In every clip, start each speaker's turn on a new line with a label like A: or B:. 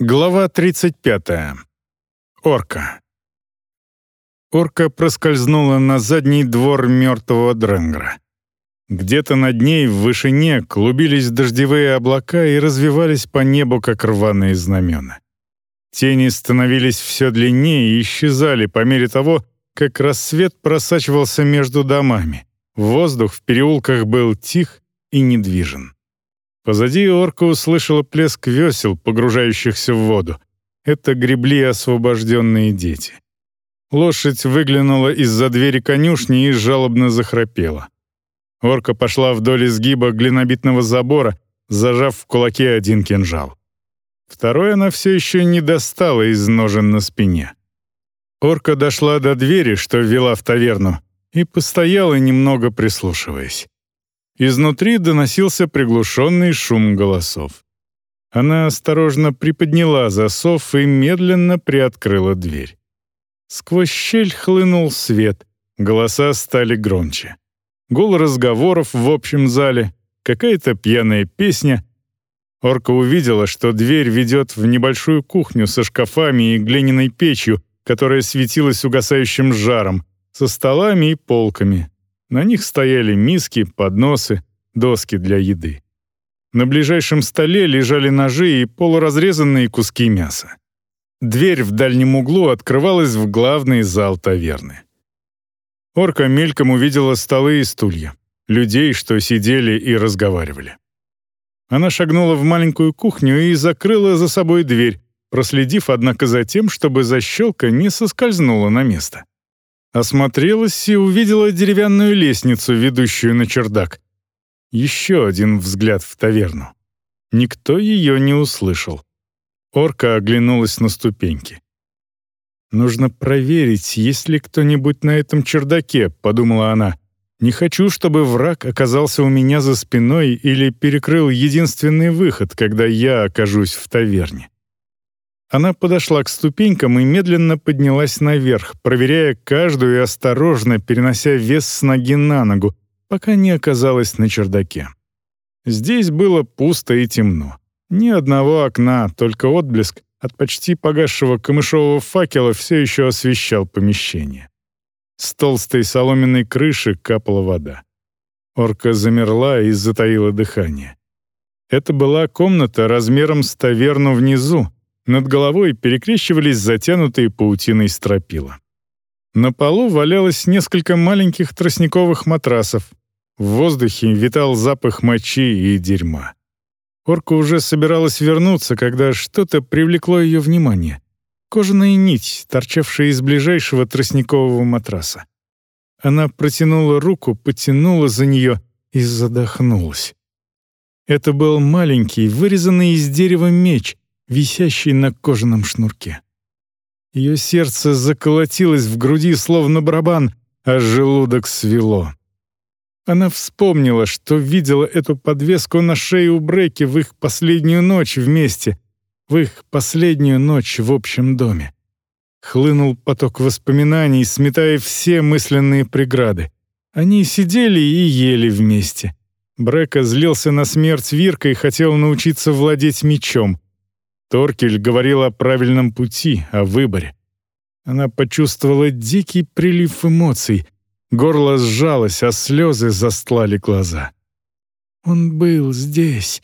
A: Глава 35. Орка. Орка проскользнула на задний двор мертвого Дренгра. Где-то над ней в вышине клубились дождевые облака и развивались по небу, как рваные знамена. Тени становились все длиннее и исчезали по мере того, как рассвет просачивался между домами. Воздух в переулках был тих и недвижен. Позади орка услышала плеск весел, погружающихся в воду. Это гребли освобожденные дети. Лошадь выглянула из-за двери конюшни и жалобно захрапела. Орка пошла вдоль изгиба глинобитного забора, зажав в кулаке один кинжал. Второй она все еще не достала из ножен на спине. Орка дошла до двери, что вела в таверну, и постояла немного прислушиваясь. Изнутри доносился приглушенный шум голосов. Она осторожно приподняла засов и медленно приоткрыла дверь. Сквозь щель хлынул свет, голоса стали громче. Гул разговоров в общем зале, какая-то пьяная песня. Орка увидела, что дверь ведет в небольшую кухню со шкафами и глиняной печью, которая светилась угасающим жаром, со столами и полками, на них стояли миски, подносы, доски для еды. На ближайшем столе лежали ножи и полуразрезанные куски мяса. Дверь в дальнем углу открывалась в главный зал таверны. Орка мельком увидела столы и стулья, людей, что сидели и разговаривали. Она шагнула в маленькую кухню и закрыла за собой дверь, проследив, однако, за тем, чтобы защелка не соскользнула на место. Осмотрелась и увидела деревянную лестницу, ведущую на чердак. Еще один взгляд в таверну. Никто ее не услышал. Орка оглянулась на ступеньки. «Нужно проверить, есть ли кто-нибудь на этом чердаке», — подумала она. «Не хочу, чтобы враг оказался у меня за спиной или перекрыл единственный выход, когда я окажусь в таверне». Она подошла к ступенькам и медленно поднялась наверх, проверяя каждую и осторожно перенося вес с ноги на ногу, пока не оказалась на чердаке. Здесь было пусто и темно. Ни одного окна, только отблеск от почти погасшего камышового факела все еще освещал помещение. С толстой соломенной крыши капала вода. Орка замерла и затаила дыхание. Это была комната размером с таверну внизу, над головой перекрещивались затянутые паутиной стропила. На полу валялось несколько маленьких тростниковых матрасов. В воздухе витал запах мочи и дерьма. Орка уже собиралась вернуться, когда что-то привлекло ее внимание. Кожаная нить, торчавшая из ближайшего тростникового матраса. Она протянула руку, потянула за нее и задохнулась. Это был маленький, вырезанный из дерева меч, висящий на кожаном шнурке. Ее сердце заколотилось в груди, словно барабан, а желудок свело. Она вспомнила, что видела эту подвеску на шее у Бреки в их последнюю ночь вместе, в их последнюю ночь в общем доме. Хлынул поток воспоминаний, сметая все мысленные преграды. Они сидели и ели вместе. Брека злился на смерть Вирка и хотел научиться владеть мечом. Торкель говорил о правильном пути, о выборе. Она почувствовала дикий прилив эмоций. Горло сжалось, а слезы застлали глаза. «Он был здесь.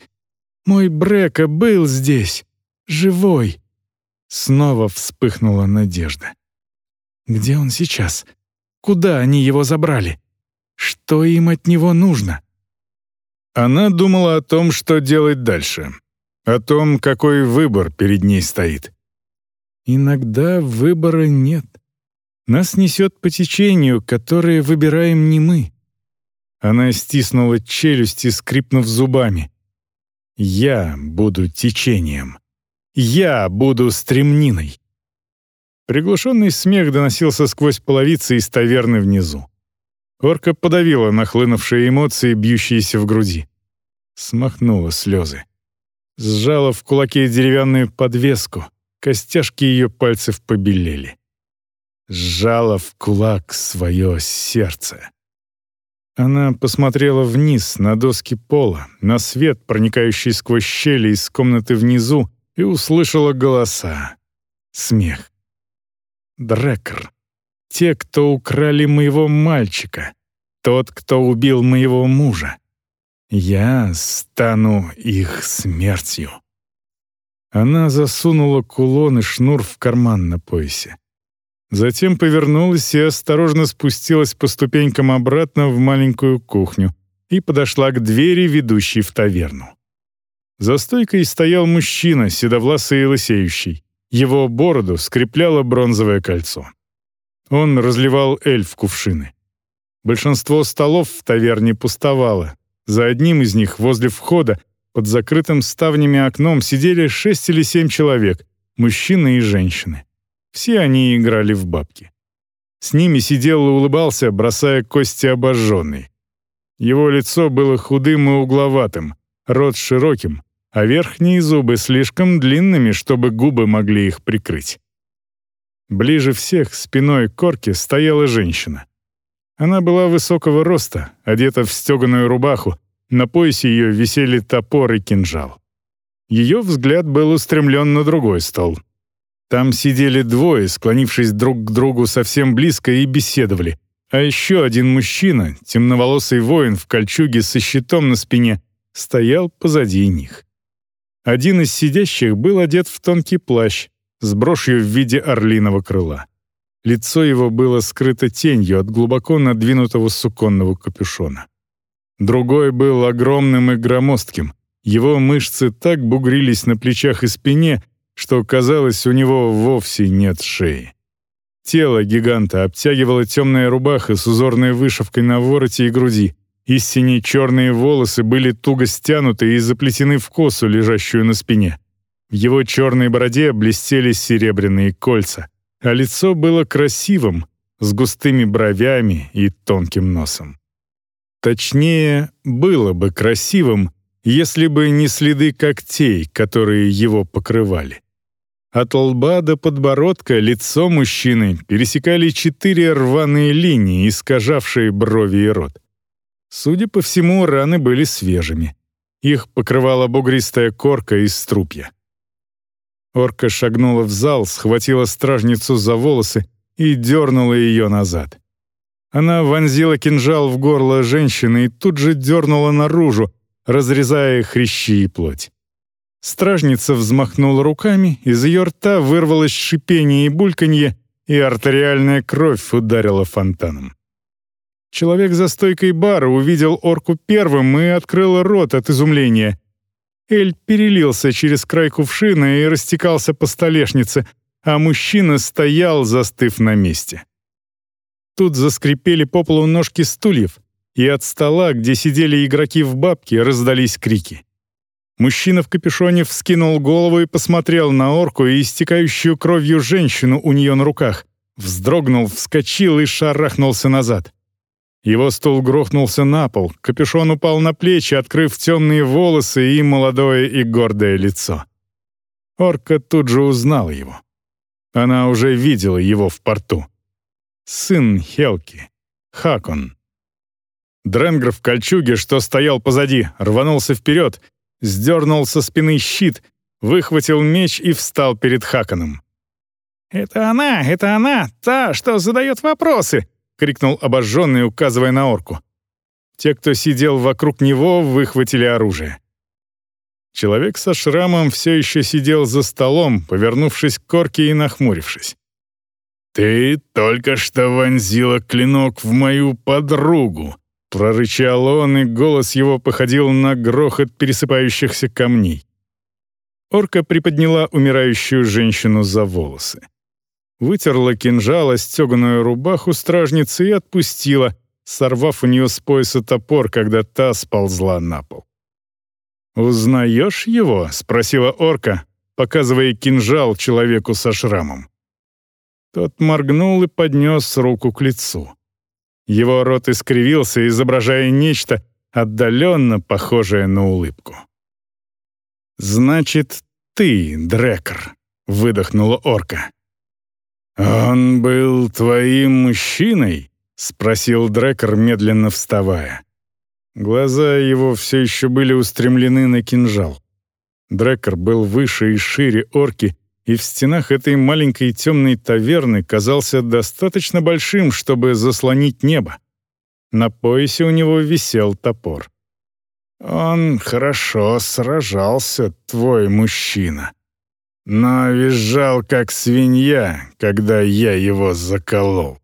A: Мой Брека был здесь. Живой». Снова вспыхнула надежда. «Где он сейчас? Куда они его забрали? Что им от него нужно?» Она думала о том, что делать дальше о том, какой выбор перед ней стоит. Иногда выбора нет. Нас несет по течению, которое выбираем не мы. Она стиснула челюсти, скрипнув зубами. «Я буду течением. Я буду стремниной». Приглушенный смех доносился сквозь половицы из таверны внизу. Орка подавила нахлынувшие эмоции, бьющиеся в груди. Смахнула слезы сжала в кулаке деревянную подвеску, костяшки ее пальцев побелели. Сжала в кулак свое сердце. Она посмотрела вниз, на доски пола, на свет, проникающий сквозь щели из комнаты внизу, и услышала голоса. Смех. Дрекер. Те, кто украли моего мальчика. Тот, кто убил моего мужа. Я стану их смертью. Она засунула кулон и шнур в карман на поясе. Затем повернулась и осторожно спустилась по ступенькам обратно в маленькую кухню и подошла к двери, ведущей в таверну. За стойкой стоял мужчина, седовласый и лысеющий. Его бороду скрепляло бронзовое кольцо. Он разливал эль в кувшины. Большинство столов в таверне пустовало. За одним из них, возле входа, под закрытым ставнями окном сидели шесть или семь человек, мужчины и женщины. Все они играли в бабки. С ними сидел и улыбался, бросая кости обожженный. Его лицо было худым и угловатым, рот широким, а верхние зубы слишком длинными, чтобы губы могли их прикрыть. Ближе всех, спиной к корке, стояла женщина. Она была высокого роста, одета в стеганую рубаху, на поясе ее висели топор и кинжал. Ее взгляд был устремлен на другой стол. Там сидели двое, склонившись друг к другу совсем близко и беседовали. А еще один мужчина, темноволосый воин в кольчуге со щитом на спине, стоял позади них. Один из сидящих был одет в тонкий плащ с брошью в виде орлиного крыла. Лицо его было скрыто тенью от глубоко надвинутого суконного капюшона. Другой был огромным и громоздким. Его мышцы так бугрились на плечах и спине, что, казалось, у него вовсе нет шеи. Тело гиганта обтягивала темная рубаха с узорной вышивкой на вороте и груди. Истинно черные волосы были туго стянуты и заплетены в косу, лежащую на спине. В его черной бороде блестели серебряные кольца, а лицо было красивым, с густыми бровями и тонким носом. Точнее, было бы красивым, если бы не следы когтей, которые его покрывали. От лба до подбородка лицо мужчины пересекали четыре рваные линии, искажавшие брови и рот. Судя по всему, раны были свежими. Их покрывала бугристая корка из струпья. Орка шагнула в зал, схватила стражницу за волосы и дернула ее назад. Она вонзила кинжал в горло женщины и тут же дернула наружу, разрезая хрящи и плоть. Стражница взмахнула руками, из ее рта вырвалось шипение и бульканье, и артериальная кровь ударила фонтаном. Человек за стойкой бара увидел орку первым и открыл рот от изумления. Эль перелился через край кувшина и растекался по столешнице, а мужчина стоял, застыв на месте. Тут заскрипели по полу ножки стульев, и от стола, где сидели игроки в бабке, раздались крики. Мужчина в капюшоне вскинул голову и посмотрел на орку и истекающую кровью женщину у нее на руках. Вздрогнул, вскочил и шарахнулся назад. Его стул грохнулся на пол, капюшон упал на плечи, открыв темные волосы и молодое и гордое лицо. Орка тут же узнала его. Она уже видела его в порту сын Хелки, Хакон. Дренгр в кольчуге, что стоял позади, рванулся вперед, сдернул со спины щит, выхватил меч и встал перед Хаконом. «Это она, это она, та, что задает вопросы!» — крикнул обожженный, указывая на орку. Те, кто сидел вокруг него, выхватили оружие. Человек со шрамом все еще сидел за столом, повернувшись к корке и нахмурившись. «Ты только что вонзила клинок в мою подругу», — прорычал он, и голос его походил на грохот пересыпающихся камней. Орка приподняла умирающую женщину за волосы. Вытерла кинжал, стеганую рубаху стражницы и отпустила, сорвав у нее с пояса топор, когда та сползла на пол. «Узнаешь его?» — спросила орка, показывая кинжал человеку со шрамом. Тот моргнул и поднес руку к лицу. Его рот искривился, изображая нечто отдаленно похожее на улыбку. «Значит, ты, Дрекер», — выдохнула орка. «Он был твоим мужчиной?» — спросил Дрекер, медленно вставая. Глаза его все еще были устремлены на кинжал. Дрекер был выше и шире орки, и в стенах этой маленькой темной таверны казался достаточно большим, чтобы заслонить небо. На поясе у него висел топор. «Он хорошо сражался, твой мужчина», но визжал, как свинья, когда я его заколол.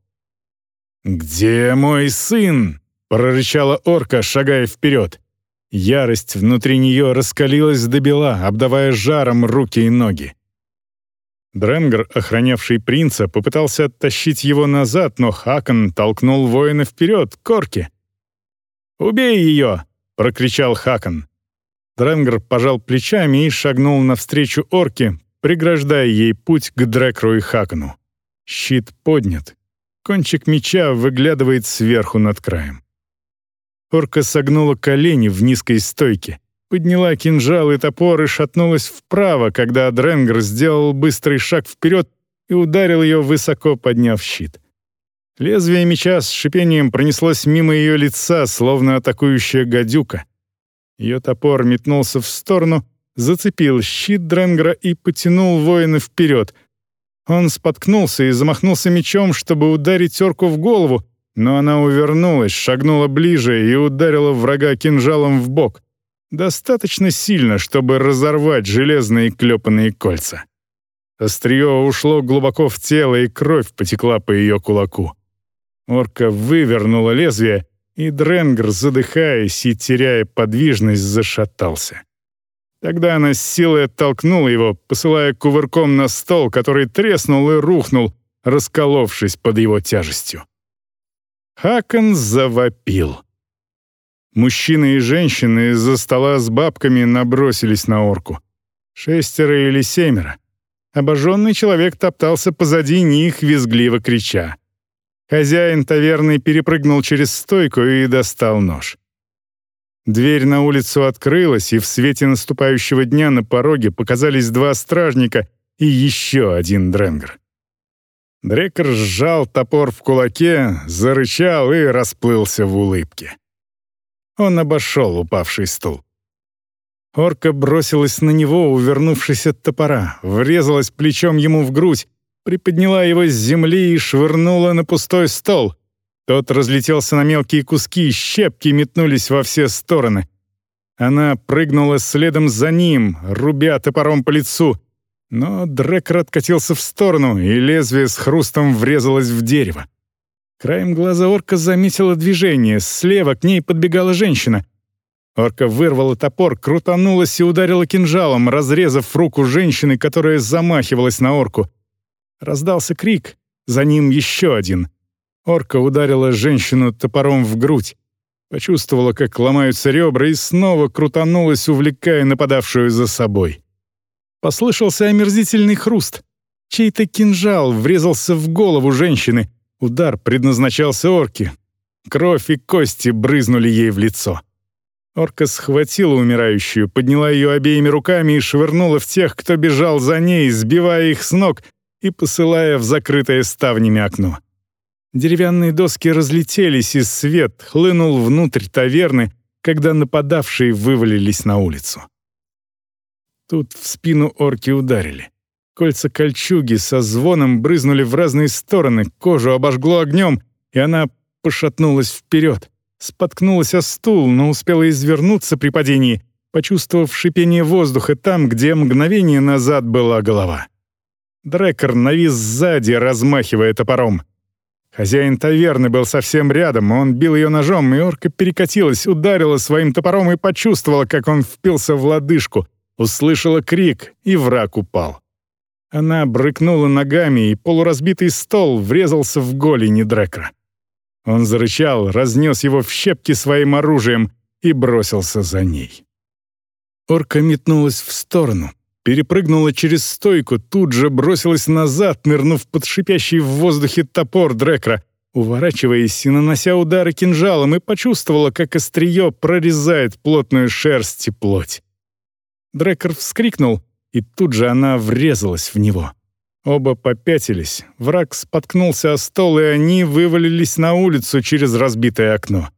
A: «Где мой сын?» — прорычала орка, шагая вперед. Ярость внутри нее раскалилась до бела, обдавая жаром руки и ноги. Дренгер, охранявший принца, попытался оттащить его назад, но Хакон толкнул воина вперед, к орке. «Убей ее!» — прокричал Хакон. Дренгер пожал плечами и шагнул навстречу орке, преграждая ей путь к Дрекру и Хакону. Щит поднят. Кончик меча выглядывает сверху над краем. Орка согнула колени в низкой стойке, подняла кинжал и топор и шатнулась вправо, когда Дренгер сделал быстрый шаг вперед и ударил ее, высоко подняв щит. Лезвие меча с шипением пронеслось мимо ее лица, словно атакующая гадюка. Ее топор метнулся в сторону — зацепил щит Дренгра и потянул воина вперед. Он споткнулся и замахнулся мечом, чтобы ударить орку в голову, но она увернулась, шагнула ближе и ударила врага кинжалом в бок. Достаточно сильно, чтобы разорвать железные клепанные кольца. Острие ушло глубоко в тело, и кровь потекла по ее кулаку. Орка вывернула лезвие, и Дренгр, задыхаясь и теряя подвижность, зашатался. Тогда она с силой оттолкнула его, посылая кувырком на стол, который треснул и рухнул, расколовшись под его тяжестью. Хакон завопил. Мужчины и женщины из-за стола с бабками набросились на орку. Шестеро или семеро. Обожженный человек топтался позади них, визгливо крича. Хозяин таверны перепрыгнул через стойку и достал нож. Дверь на улицу открылась, и в свете наступающего дня на пороге показались два стражника и еще один дренгер. Дрекер сжал топор в кулаке, зарычал и расплылся в улыбке. Он обошел упавший стул. Орка бросилась на него, увернувшись от топора, врезалась плечом ему в грудь, приподняла его с земли и швырнула на пустой стол — тот разлетелся на мелкие куски, щепки метнулись во все стороны. Она прыгнула следом за ним, рубя топором по лицу. Но Дрекер откатился в сторону, и лезвие с хрустом врезалось в дерево. Краем глаза орка заметила движение. Слева к ней подбегала женщина. Орка вырвала топор, крутанулась и ударила кинжалом, разрезав руку женщины, которая замахивалась на орку. Раздался крик, за ним еще один — Орка ударила женщину топором в грудь. Почувствовала, как ломаются ребра, и снова крутанулась, увлекая нападавшую за собой. Послышался омерзительный хруст. Чей-то кинжал врезался в голову женщины. Удар предназначался орке. Кровь и кости брызнули ей в лицо. Орка схватила умирающую, подняла ее обеими руками и швырнула в тех, кто бежал за ней, сбивая их с ног и посылая в закрытое ставнями окно. Деревянные доски разлетелись, и свет хлынул внутрь таверны, когда нападавшие вывалились на улицу. Тут в спину орки ударили. Кольца кольчуги со звоном брызнули в разные стороны, кожу обожгло огнем, и она пошатнулась вперед. Споткнулась о стул, но успела извернуться при падении, почувствовав шипение воздуха там, где мгновение назад была голова. Дрекер навис сзади, размахивая топором. Хозяин таверны был совсем рядом, он бил ее ножом, и орка перекатилась, ударила своим топором и почувствовала, как он впился в лодыжку, услышала крик, и враг упал. Она брыкнула ногами, и полуразбитый стол врезался в голени Дрекра. Он зарычал, разнес его в щепки своим оружием и бросился за ней. Орка метнулась в сторону, перепрыгнула через стойку, тут же бросилась назад, нырнув под шипящий в воздухе топор Дрекра, уворачиваясь и нанося удары кинжалом, и почувствовала, как острие прорезает плотную шерсть и плоть. Дрекер вскрикнул, и тут же она врезалась в него. Оба попятились, враг споткнулся о стол, и они вывалились на улицу через разбитое окно.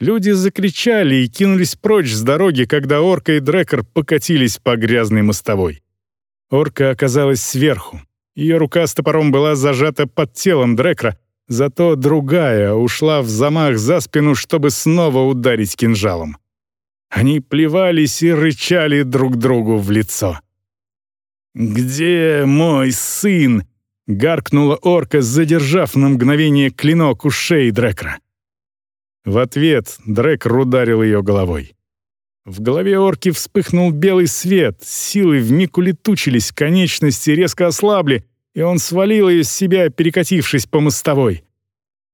A: Люди закричали и кинулись прочь с дороги, когда орка и дрекер покатились по грязной мостовой. Орка оказалась сверху. Ее рука с топором была зажата под телом дрекера, зато другая ушла в замах за спину, чтобы снова ударить кинжалом. Они плевались и рычали друг другу в лицо. «Где мой сын?» — гаркнула орка, задержав на мгновение клинок у шеи Дрекра. В ответ Дрекр ударил ее головой. В голове орки вспыхнул белый свет, силы вмиг улетучились, конечности резко ослабли, и он свалил ее с себя, перекатившись по мостовой.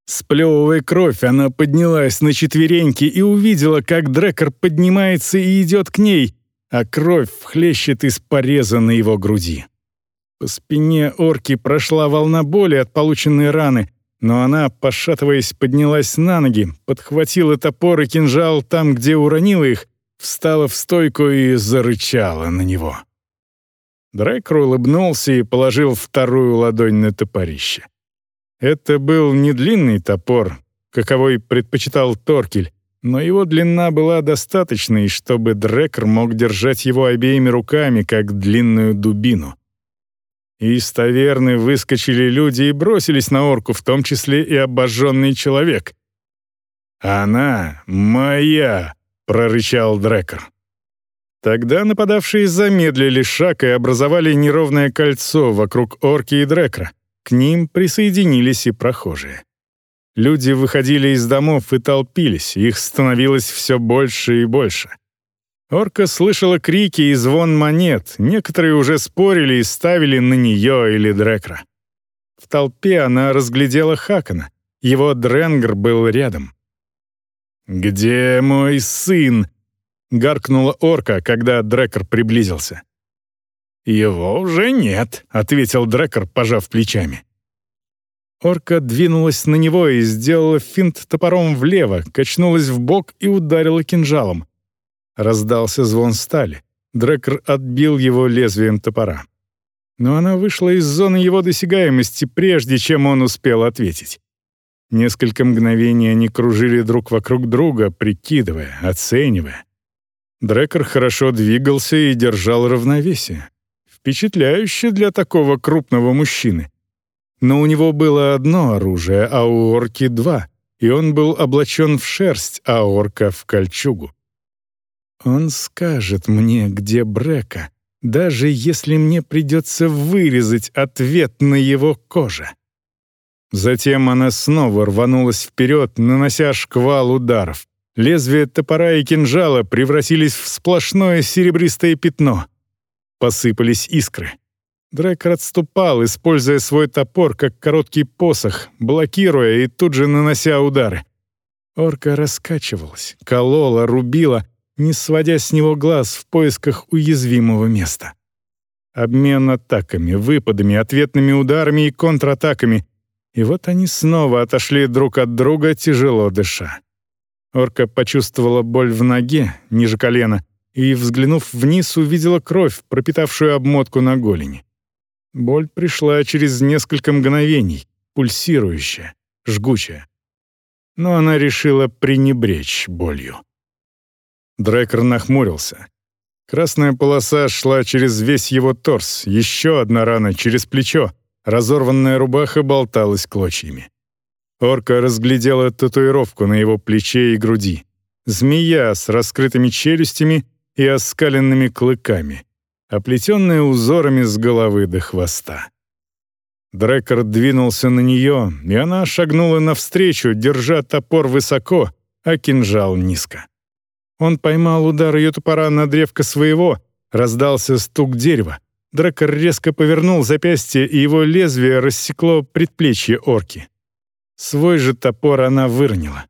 A: Сплевывая кровь, она поднялась на четвереньки и увидела, как Дрекер поднимается и идет к ней, а кровь хлещет из пореза на его груди. По спине орки прошла волна боли от полученной раны, но она, пошатываясь, поднялась на ноги, подхватила топор и кинжал там, где уронила их, встала в стойку и зарычала на него. Дрекер улыбнулся и положил вторую ладонь на топорище. Это был не длинный топор, каковой предпочитал Торкель, но его длина была достаточной, чтобы Дрекер мог держать его обеими руками, как длинную дубину. Из таверны выскочили люди и бросились на орку, в том числе и обожженный человек. «Она моя!» — прорычал Дрекер. Тогда нападавшие замедлили шаг и образовали неровное кольцо вокруг орки и Дрекра. К ним присоединились и прохожие. Люди выходили из домов и толпились, их становилось все больше и больше. Орка слышала крики и звон монет, некоторые уже спорили и ставили на нее или Дрекра. В толпе она разглядела Хакана, его Дренгер был рядом. «Где мой сын?» — гаркнула орка, когда Дрекер приблизился. «Его уже нет», — ответил Дрекер, пожав плечами. Орка двинулась на него и сделала финт топором влево, качнулась в бок и ударила кинжалом. Раздался звон стали. Дрекер отбил его лезвием топора. Но она вышла из зоны его досягаемости, прежде чем он успел ответить. Несколько мгновений они кружили друг вокруг друга, прикидывая, оценивая. Дрекер хорошо двигался и держал равновесие. Впечатляюще для такого крупного мужчины. Но у него было одно оружие, а у орки два, и он был облачен в шерсть, а орка — в кольчугу. Он скажет мне, где Брека, даже если мне придется вырезать ответ на его коже. Затем она снова рванулась вперед, нанося шквал ударов. Лезвия топора и кинжала превратились в сплошное серебристое пятно. Посыпались искры. Дрекер отступал, используя свой топор как короткий посох, блокируя и тут же нанося удары. Орка раскачивалась, колола, рубила, не сводя с него глаз в поисках уязвимого места. Обмен атаками, выпадами, ответными ударами и контратаками. И вот они снова отошли друг от друга, тяжело дыша. Орка почувствовала боль в ноге, ниже колена, и, взглянув вниз, увидела кровь, пропитавшую обмотку на голени. Боль пришла через несколько мгновений, пульсирующая, жгучая. Но она решила пренебречь болью. Дрекер нахмурился. Красная полоса шла через весь его торс, еще одна рана через плечо, разорванная рубаха болталась клочьями. Орка разглядела татуировку на его плече и груди. Змея с раскрытыми челюстями и оскаленными клыками, оплетенная узорами с головы до хвоста. Дрекер двинулся на нее, и она шагнула навстречу, держа топор высоко, а кинжал низко. Он поймал удар ее топора на древко своего, раздался стук дерева. Дракор резко повернул запястье, и его лезвие рассекло предплечье орки. Свой же топор она выронила.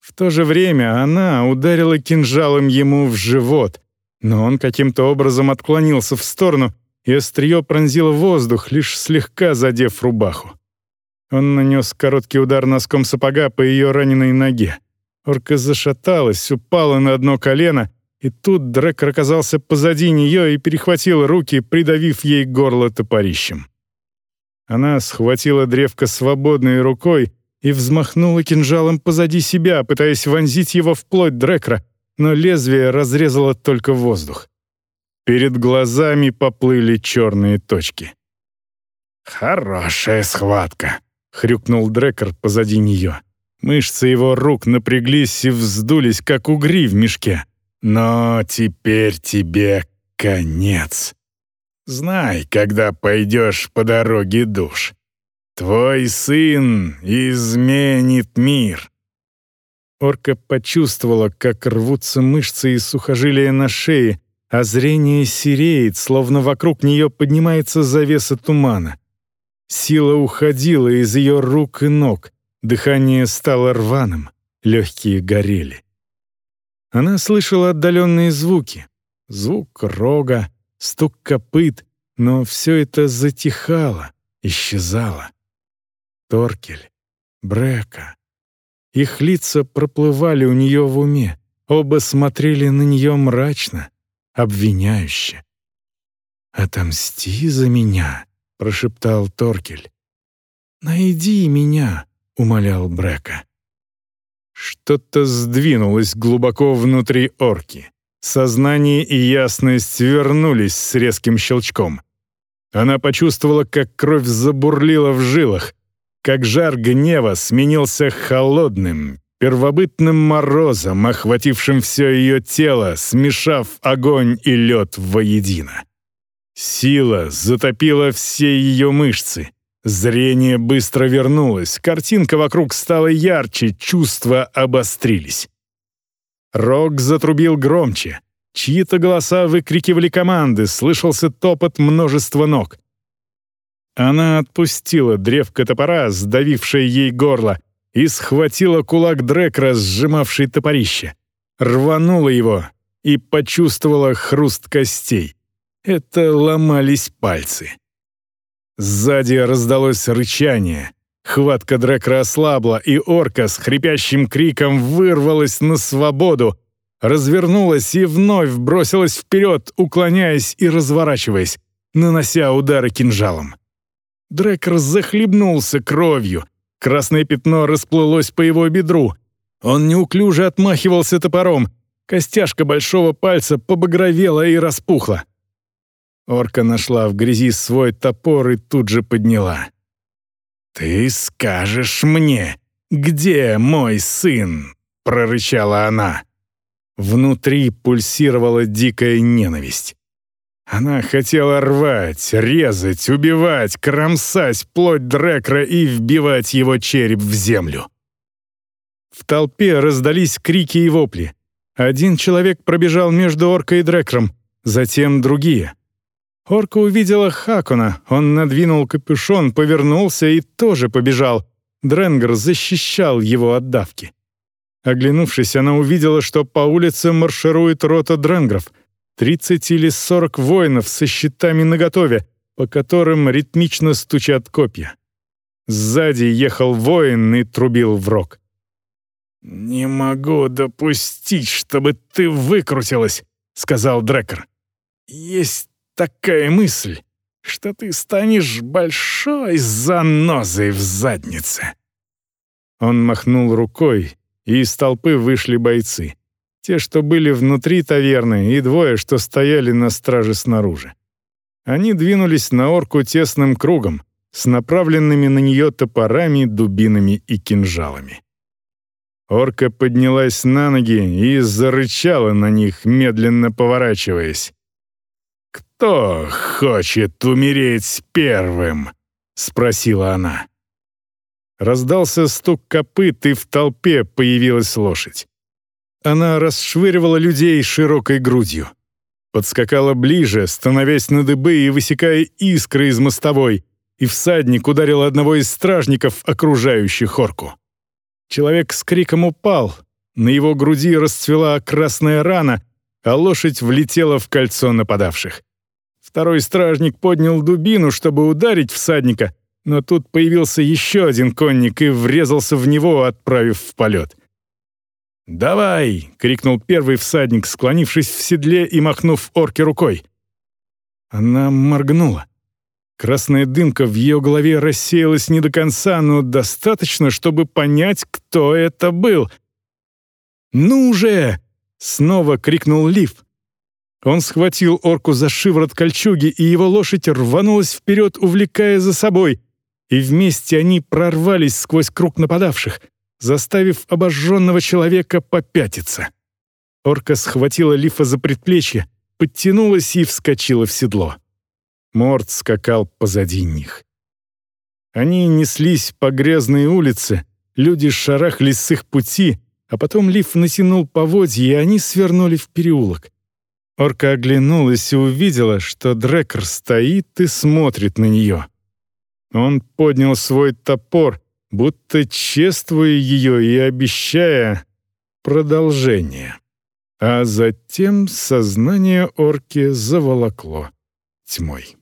A: В то же время она ударила кинжалом ему в живот, но он каким-то образом отклонился в сторону, и острие пронзило воздух, лишь слегка задев рубаху. Он нанес короткий удар носком сапога по ее раненой ноге. Орка зашаталась, упала на одно колено, и тут Дрекер оказался позади нее и перехватил руки, придавив ей горло топорищем. Она схватила древко свободной рукой, и взмахнула кинжалом позади себя, пытаясь вонзить его в плоть Дрекра, но лезвие разрезало только воздух. Перед глазами поплыли черные точки. «Хорошая схватка», — хрюкнул Дрекер позади нее. Мышцы его рук напряглись и вздулись, как угри в мешке. «Но теперь тебе конец. Знай, когда пойдешь по дороге душ. Твой сын изменит мир». Орка почувствовала, как рвутся мышцы и сухожилия на шее, а зрение сереет, словно вокруг нее поднимается завеса тумана. Сила уходила из ее рук и ног, дыхание стало рваным, легкие горели. Она слышала отдаленные звуки. Звук рога, стук копыт, но все это затихало, исчезало. Торкель, Брека. Их лица проплывали у нее в уме, оба смотрели на нее мрачно, обвиняюще. «Отомсти за меня», прошептал Торкель. «Найди меня», — умолял Брека. Что-то сдвинулось глубоко внутри орки. Сознание и ясность вернулись с резким щелчком. Она почувствовала, как кровь забурлила в жилах, как жар гнева сменился холодным, первобытным морозом, охватившим все ее тело, смешав огонь и лед воедино. Сила затопила все ее мышцы. Зрение быстро вернулось, картинка вокруг стала ярче, чувства обострились. Рок затрубил громче. Чьи-то голоса выкрикивали команды, слышался топот множества ног. Она отпустила древко топора, сдавившее ей горло, и схватила кулак Дрекра, сжимавший топорище. Рванула его и почувствовала хруст костей. Это ломались пальцы. Сзади раздалось рычание. Хватка Дрекра ослабла, и орка с хрипящим криком вырвалась на свободу, развернулась и вновь бросилась вперед, уклоняясь и разворачиваясь, нанося удары кинжалом. Дрекер захлебнулся кровью. Красное пятно расплылось по его бедру. Он неуклюже отмахивался топором. Костяшка большого пальца побагровела и распухла. Орка нашла в грязи свой топор и тут же подняла. «Ты скажешь мне, где мой сын?» — прорычала она. Внутри пульсировала дикая ненависть. Она хотела рвать, резать, убивать, кромсать плоть Дрекра и вбивать его череп в землю. В толпе раздались крики и вопли. Один человек пробежал между оркой и Дрекром, затем другие — Орка увидела Хакуна, он надвинул капюшон, повернулся и тоже побежал. Дренгер защищал его от давки. Оглянувшись, она увидела, что по улице марширует рота дренгров. 30 или 40 воинов со щитами наготове, по которым ритмично стучат копья. Сзади ехал воин и трубил в рог. «Не могу допустить, чтобы ты выкрутилась», — сказал Дрекер. «Есть такая мысль, что ты станешь большой занозой в заднице». Он махнул рукой, и из толпы вышли бойцы. Те, что были внутри таверны, и двое, что стояли на страже снаружи. Они двинулись на орку тесным кругом, с направленными на нее топорами, дубинами и кинжалами. Орка поднялась на ноги и зарычала на них, медленно поворачиваясь. «Кто хочет умереть первым?» — спросила она. Раздался стук копыт, и в толпе появилась лошадь. Она расшвыривала людей широкой грудью. Подскакала ближе, становясь на дыбы и высекая искры из мостовой, и всадник ударил одного из стражников, окружающих орку. Человек с криком упал, на его груди расцвела красная рана, а лошадь влетела в кольцо нападавших. Второй стражник поднял дубину, чтобы ударить всадника, но тут появился еще один конник и врезался в него, отправив в полет. «Давай!» — крикнул первый всадник, склонившись в седле и махнув орке рукой. Она моргнула. Красная дымка в ее голове рассеялась не до конца, но достаточно, чтобы понять, кто это был. «Ну же!» — снова крикнул Лив. Он схватил орку за шиворот кольчуги, и его лошадь рванулась вперед, увлекая за собой, и вместе они прорвались сквозь круг нападавших, заставив обожженного человека попятиться. Орка схватила Лифа за предплечье, подтянулась и вскочила в седло. Морд скакал позади них. Они неслись по грязной улице, люди шарахлись с их пути, а потом Лиф натянул поводья, и они свернули в переулок. Орка оглянулась и увидела, что Дрекер стоит и смотрит на нее. Он поднял свой топор, будто чествуя ее и обещая продолжение. А затем сознание орки заволокло тьмой.